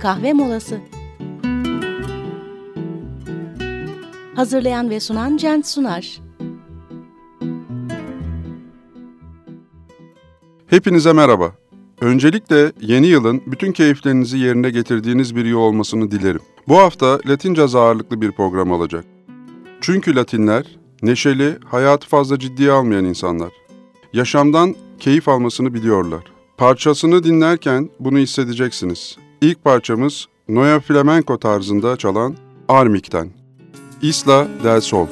kahve molası. Hazırlayan ve sunan Cent Sunar. Hepinize merhaba. Öncelikle yeni yılın bütün keyiflerinizi yerine getirdiğiniz bir yıl olmasını dilerim. Bu hafta Latin caz ağırlıklı bir program olacak. Çünkü Latinler neşeli, hayatı fazla ciddiye almayan insanlar. Yaşamdan keyif almasını biliyorlar. Parçasını dinlerken bunu hissedeceksiniz. İlk parçamız Noya Flamenco tarzında çalan Armik'ten. Isla del Sol.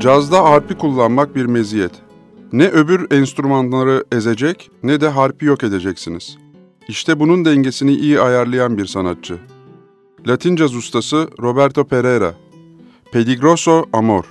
Cazda harpi kullanmak bir meziyet. Ne öbür enstrümanları ezecek ne de harpi yok edeceksiniz. İşte bunun dengesini iyi ayarlayan bir sanatçı. Latin caz ustası Roberto Pereira. Peligroso Amor.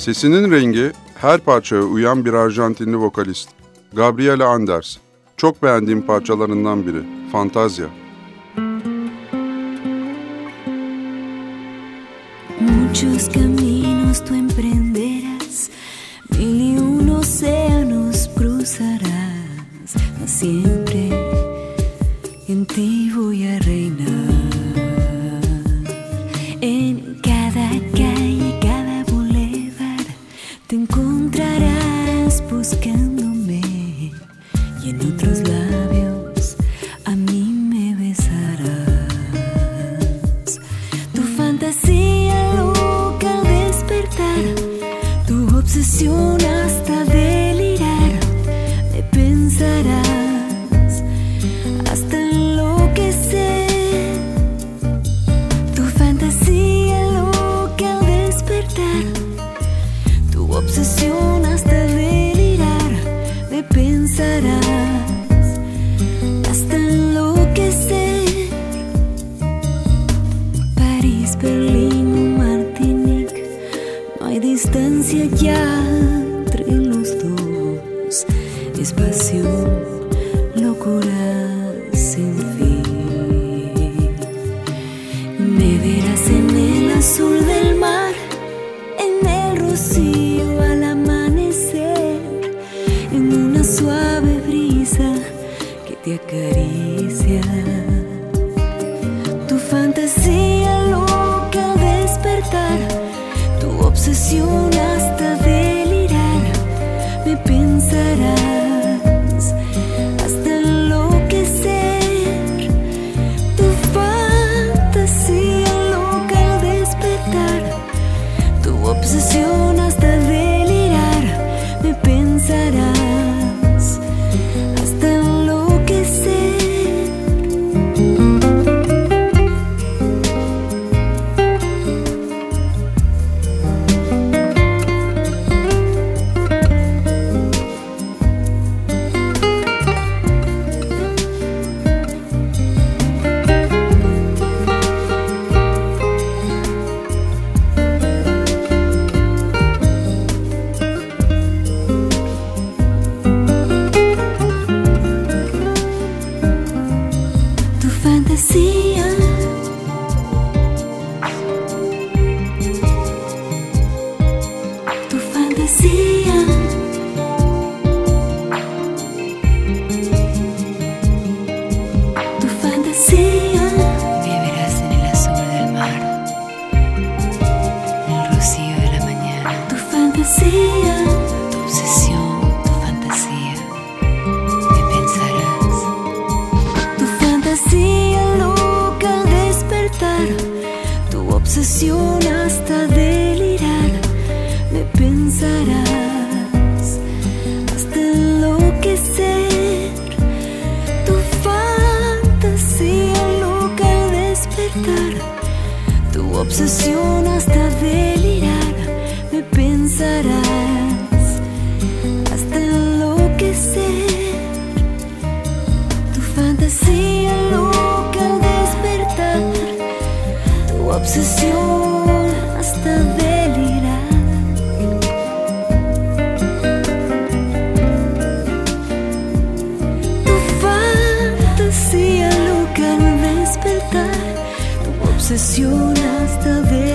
Sesinin rengi her parçaya uyan bir Arjantinli vokalist. Gabriela Anders. Çok beğendiğim parçalarından biri. Fantazya. suave brisa que te acaricia. Tu fantasía loca al despertar, tu obsesión hasta delirar, me pensarás. Tu obsesión hasta delirar me pensarás hasta enloquecer. Tu fantasía loca al despertar. Tu obsesión canción hasta ver.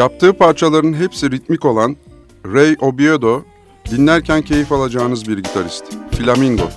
Yaptığı parçaların hepsi ritmik olan Ray Obiedo, dinlerken keyif alacağınız bir gitarist. Flamingo.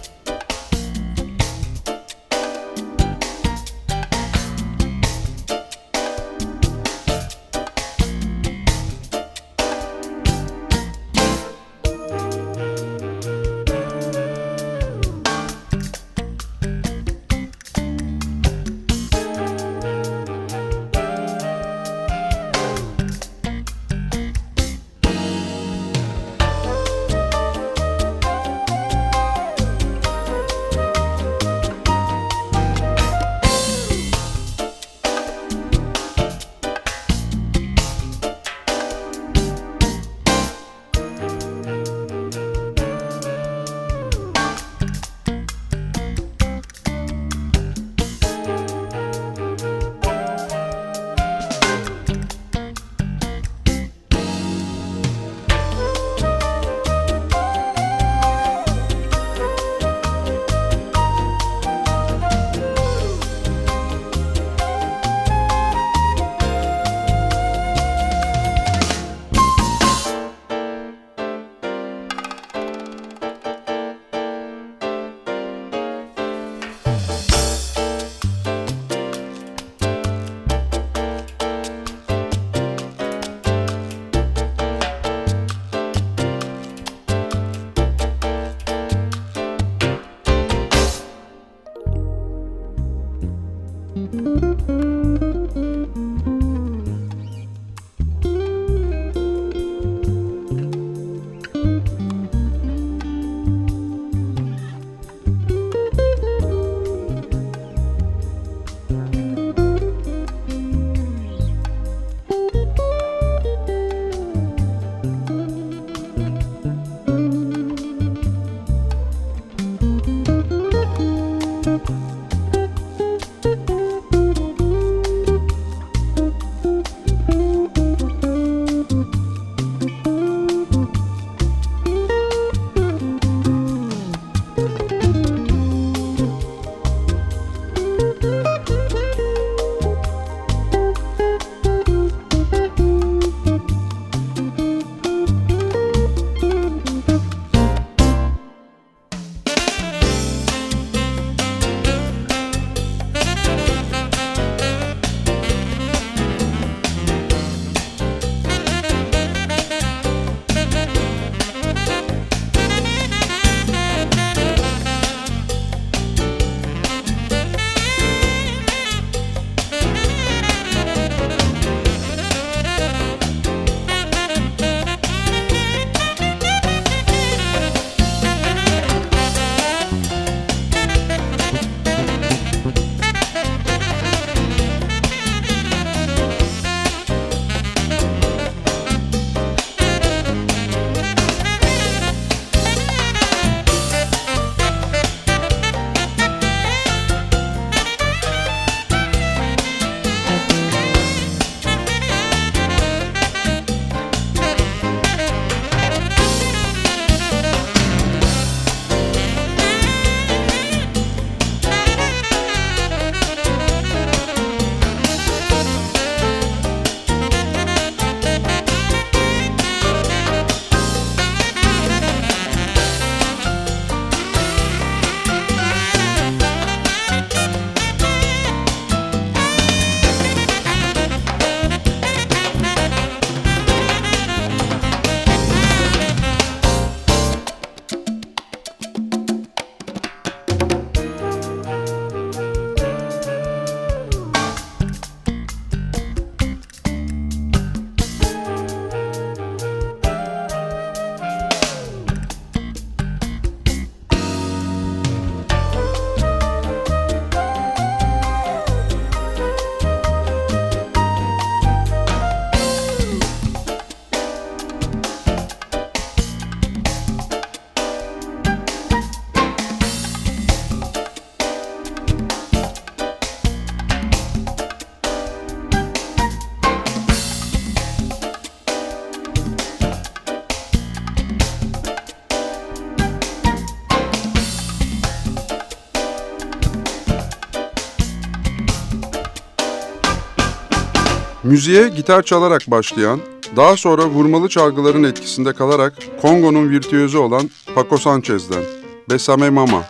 Müziğe gitar çalarak başlayan, daha sonra vurmalı çalgıların etkisinde kalarak Kongo'nun virtüözü olan Paco Sanchez'den Besame Mama.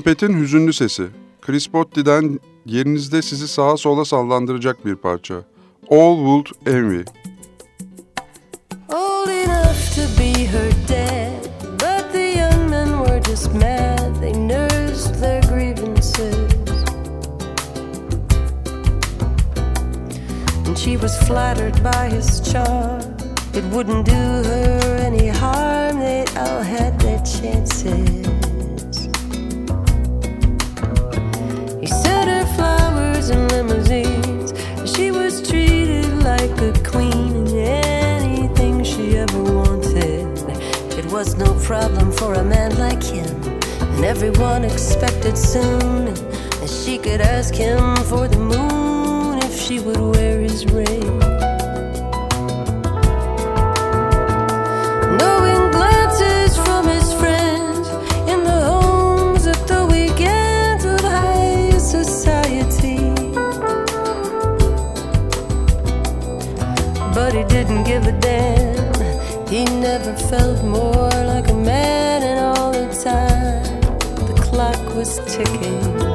Trompetin hüzünlü sesi. Chris Botti'den yerinizde sizi sağa sola sallandıracak bir parça. All Would Envy. old enough to be her dad. But the young men were just mad, they nursed their grievances. And she was flattered by his charm. It wouldn't do her any harm, they all had their chances. A queen in anything she ever wanted. It was no problem for a man like him, and everyone expected soon that she could ask him for the moon if she would wear his ring. Didn't give a damn. He never felt more like a man, and all the time the clock was ticking.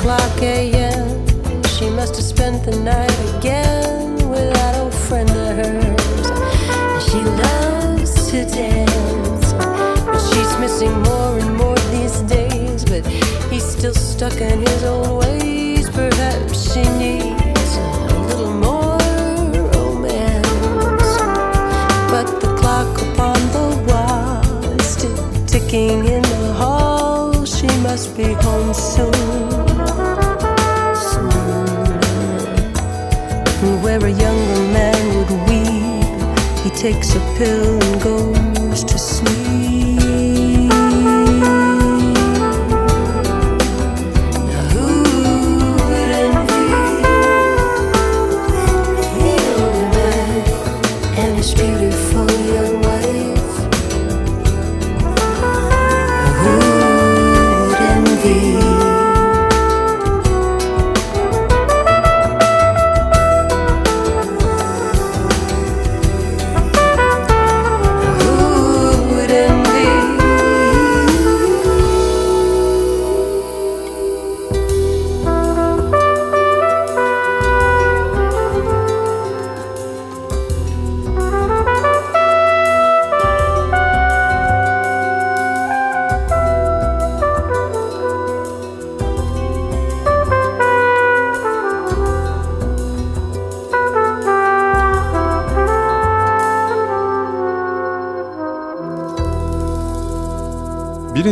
O'clock a.m. She must have spent the night again with that old friend of hers. And she loves to dance, but she's missing more and more these days. But he's still stuck in his old ways. Perhaps she needs a little more romance. But the clock upon the wall is still ticking in the hall. She must be home soon. Soon. Takes a pill and goes to sleep.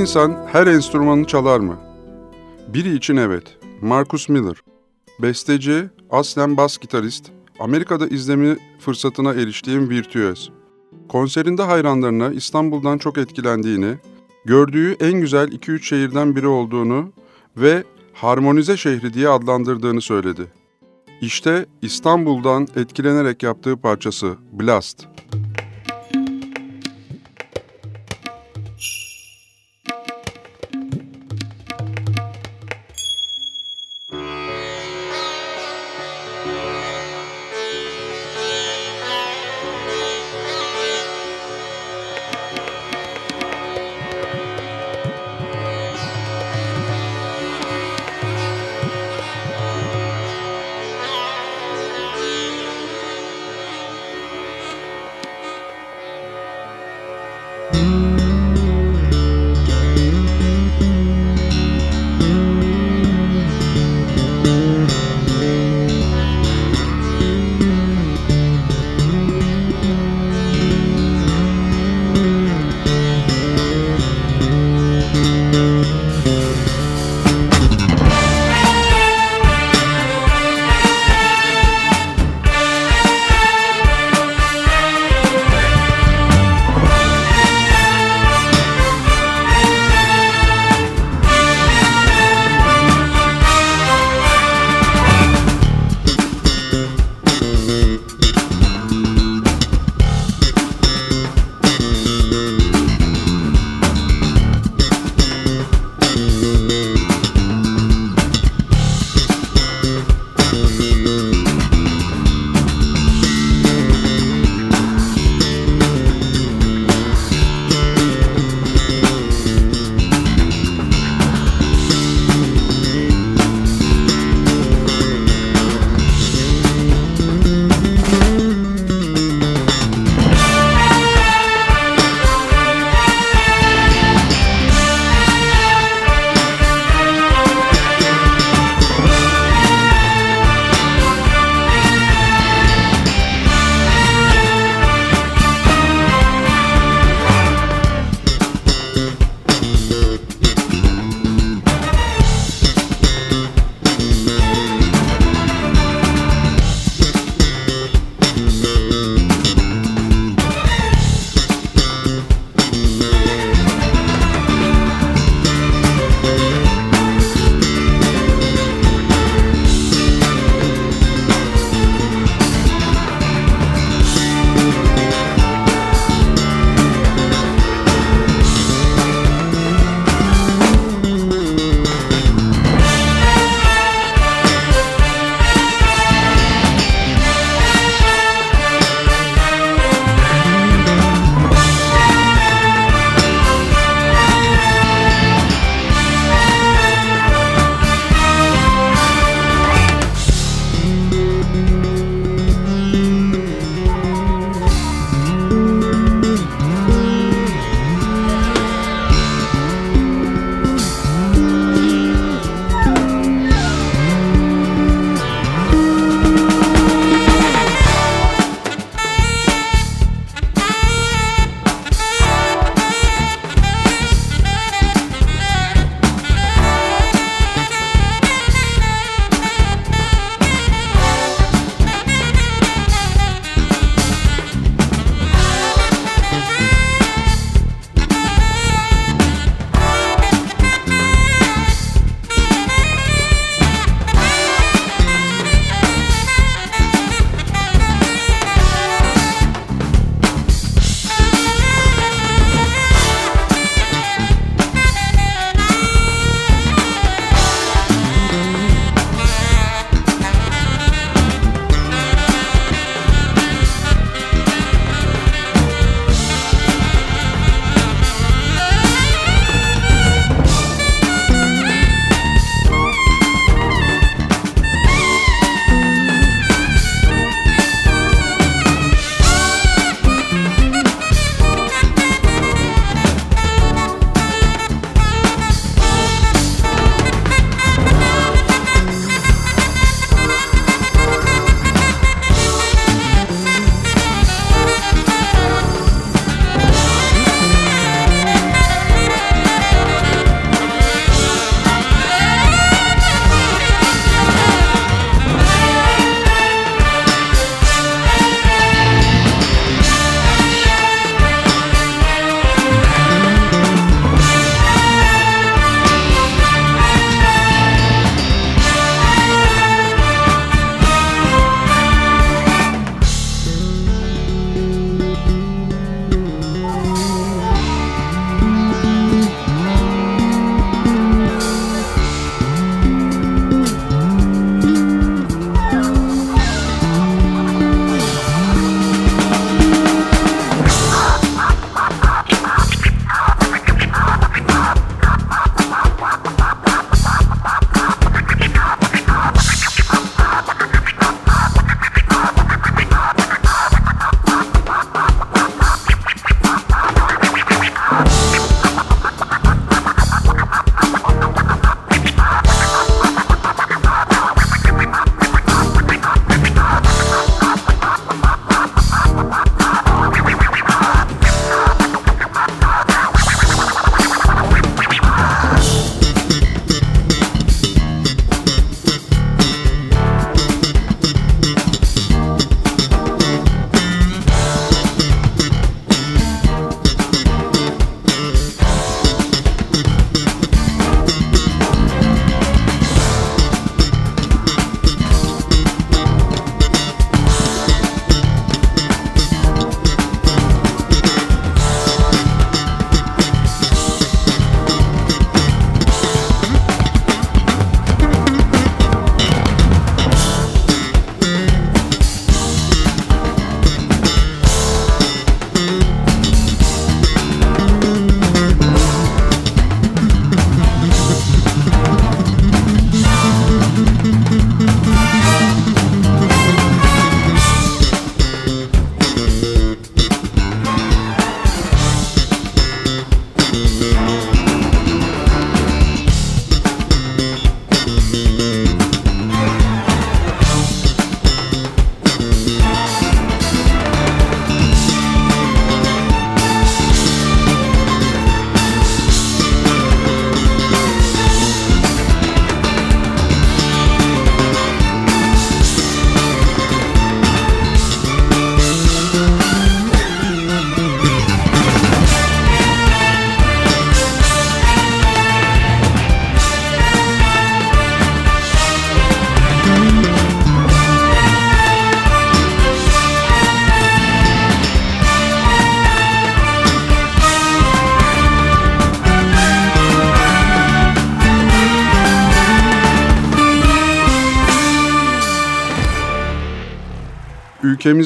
İnsan her enstrümanı çalar mı? Biri için evet. Marcus Miller. Besteci, aslen bas gitarist, Amerika'da izleme fırsatına eriştiğim virtüöz. Konserinde hayranlarına İstanbul'dan çok etkilendiğini, gördüğü en güzel 2-3 şehirden biri olduğunu ve harmonize şehri diye adlandırdığını söyledi. İşte İstanbul'dan etkilenerek yaptığı parçası Blast. Blast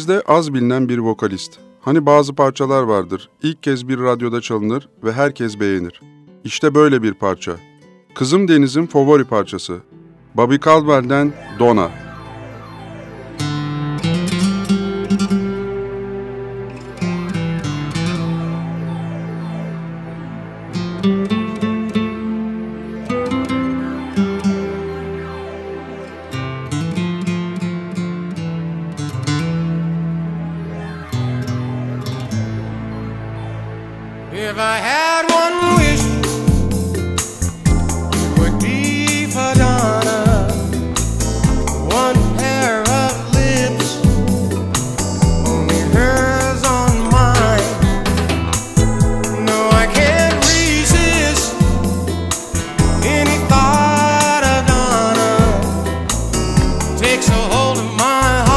Ülkemizde az bilinen bir vokalist. Hani bazı parçalar vardır. İlk kez bir radyoda çalınır ve herkes beğenir. İşte böyle bir parça. Kızım Deniz'in favori parçası. Bobby Caldwell'den Dona. Dona. takes a hold of my heart.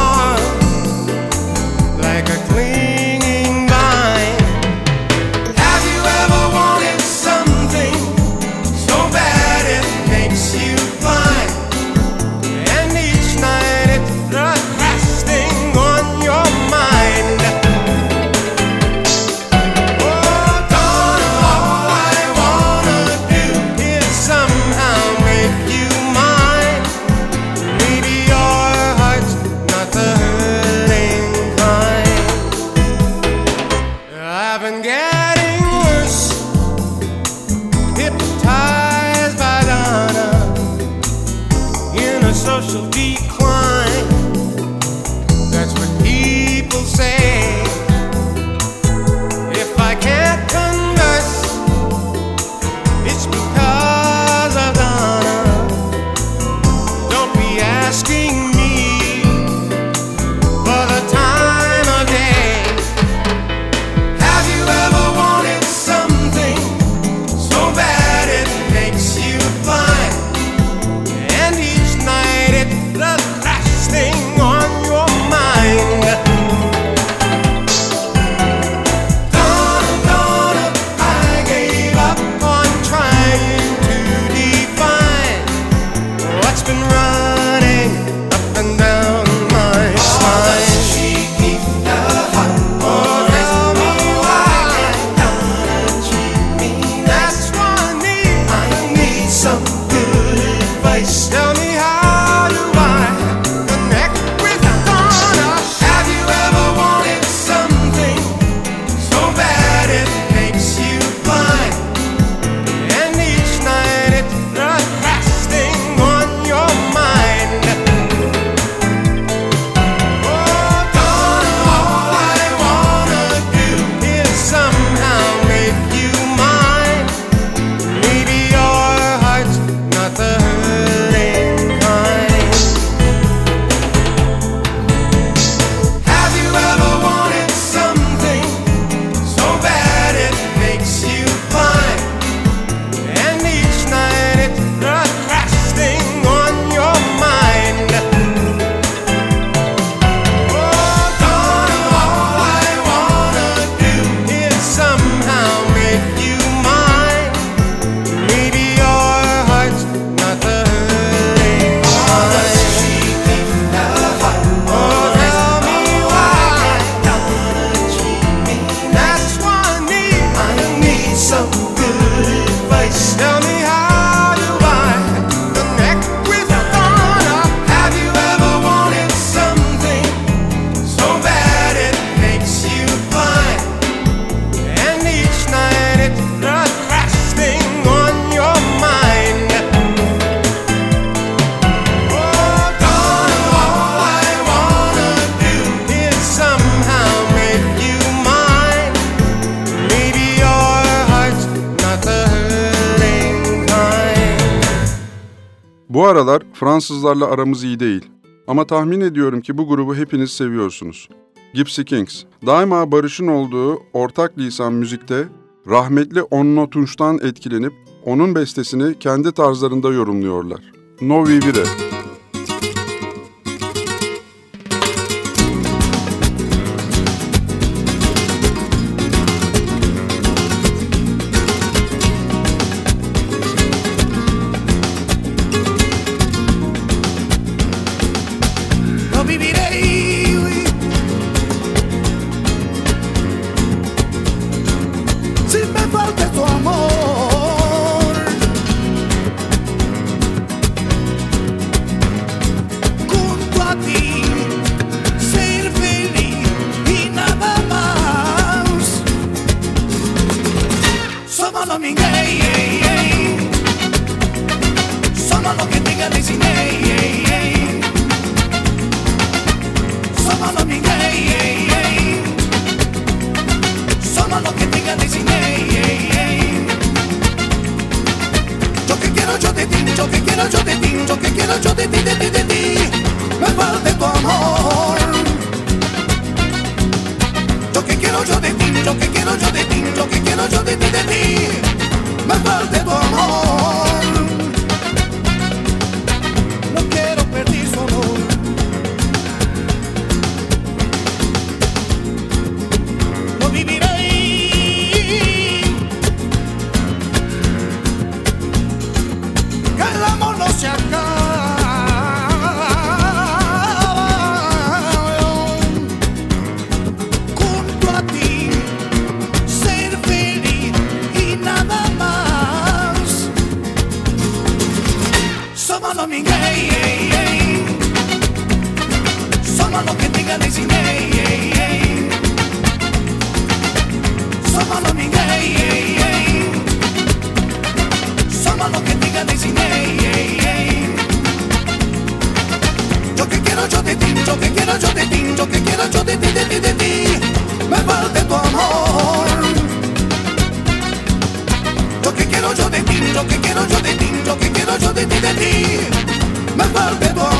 Fransızlarla aramız iyi değil. Ama tahmin ediyorum ki bu grubu hepiniz seviyorsunuz. Gypsy Kings, daima barışın olduğu ortak lisan müzikte rahmetli Onno Tunç'tan etkilenip onun bestesini kendi tarzlarında yorumluyorlar. Novi Vire Ey. somos los que digan de cine. Somos somos los que digan de cine. ey. Yo que quiero yo de ti, yo que quiero yo de ti, yo que quiero yo de ti, de ti. Me falta tu amor. Yo que quiero yo de yo que quiero yo de ti, yo que quiero yo de ti, de ti. Me falta tu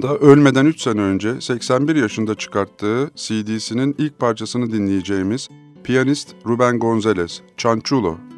yılında ölmeden 3 sene önce 81 yaşında çıkarttığı CD'sinin ilk parçasını dinleyeceğimiz piyanist Ruben Gonzalez, Chanchulo.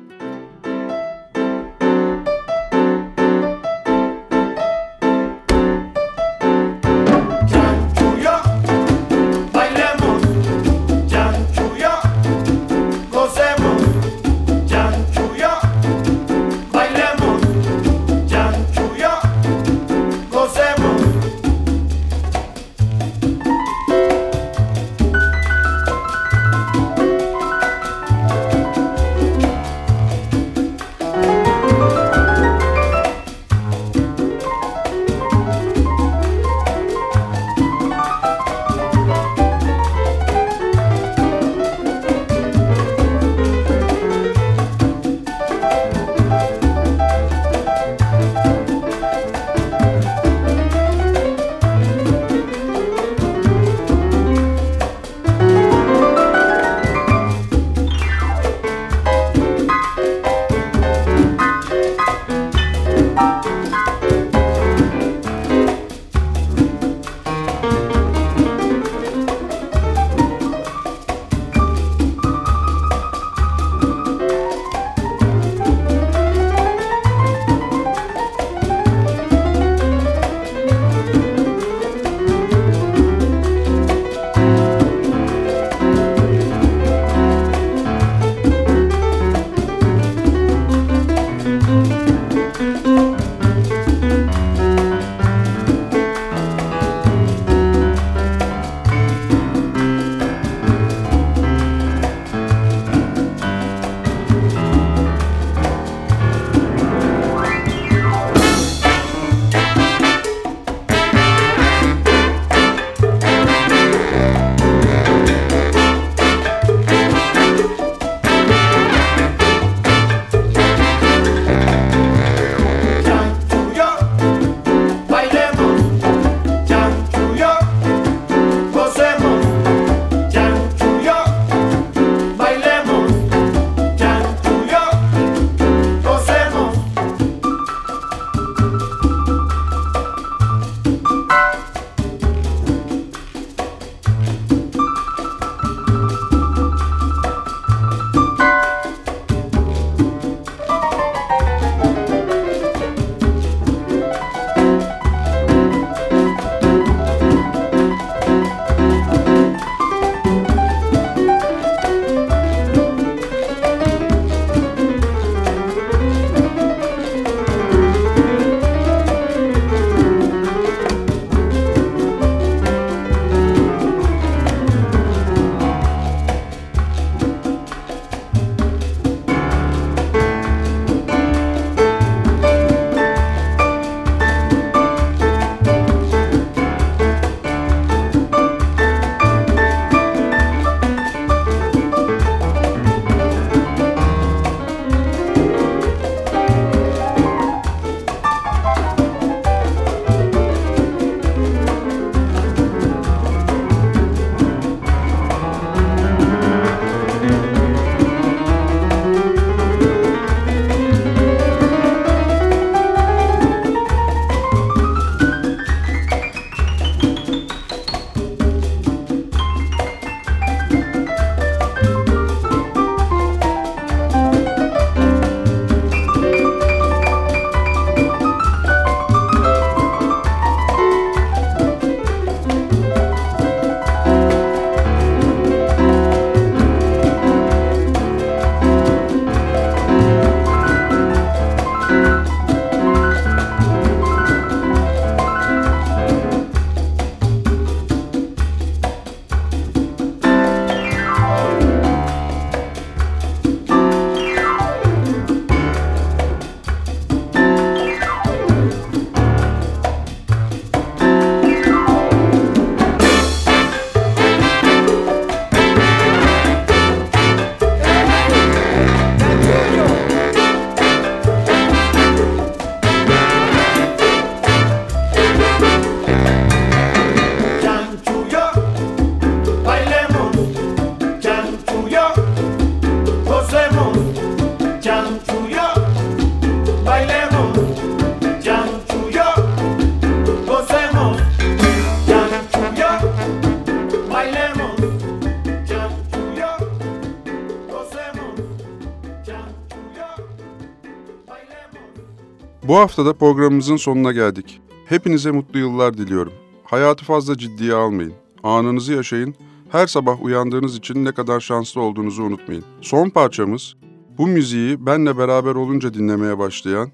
Bu haftada programımızın sonuna geldik. Hepinize mutlu yıllar diliyorum. Hayatı fazla ciddiye almayın. Anınızı yaşayın. Her sabah uyandığınız için ne kadar şanslı olduğunuzu unutmayın. Son parçamız bu müziği benle beraber olunca dinlemeye başlayan,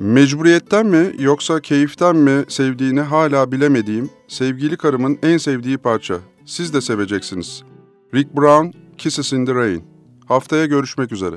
mecburiyetten mi yoksa keyiften mi sevdiğini hala bilemediğim sevgili karımın en sevdiği parça. Siz de seveceksiniz. Rick Brown, Kisses in the Rain. Haftaya görüşmek üzere.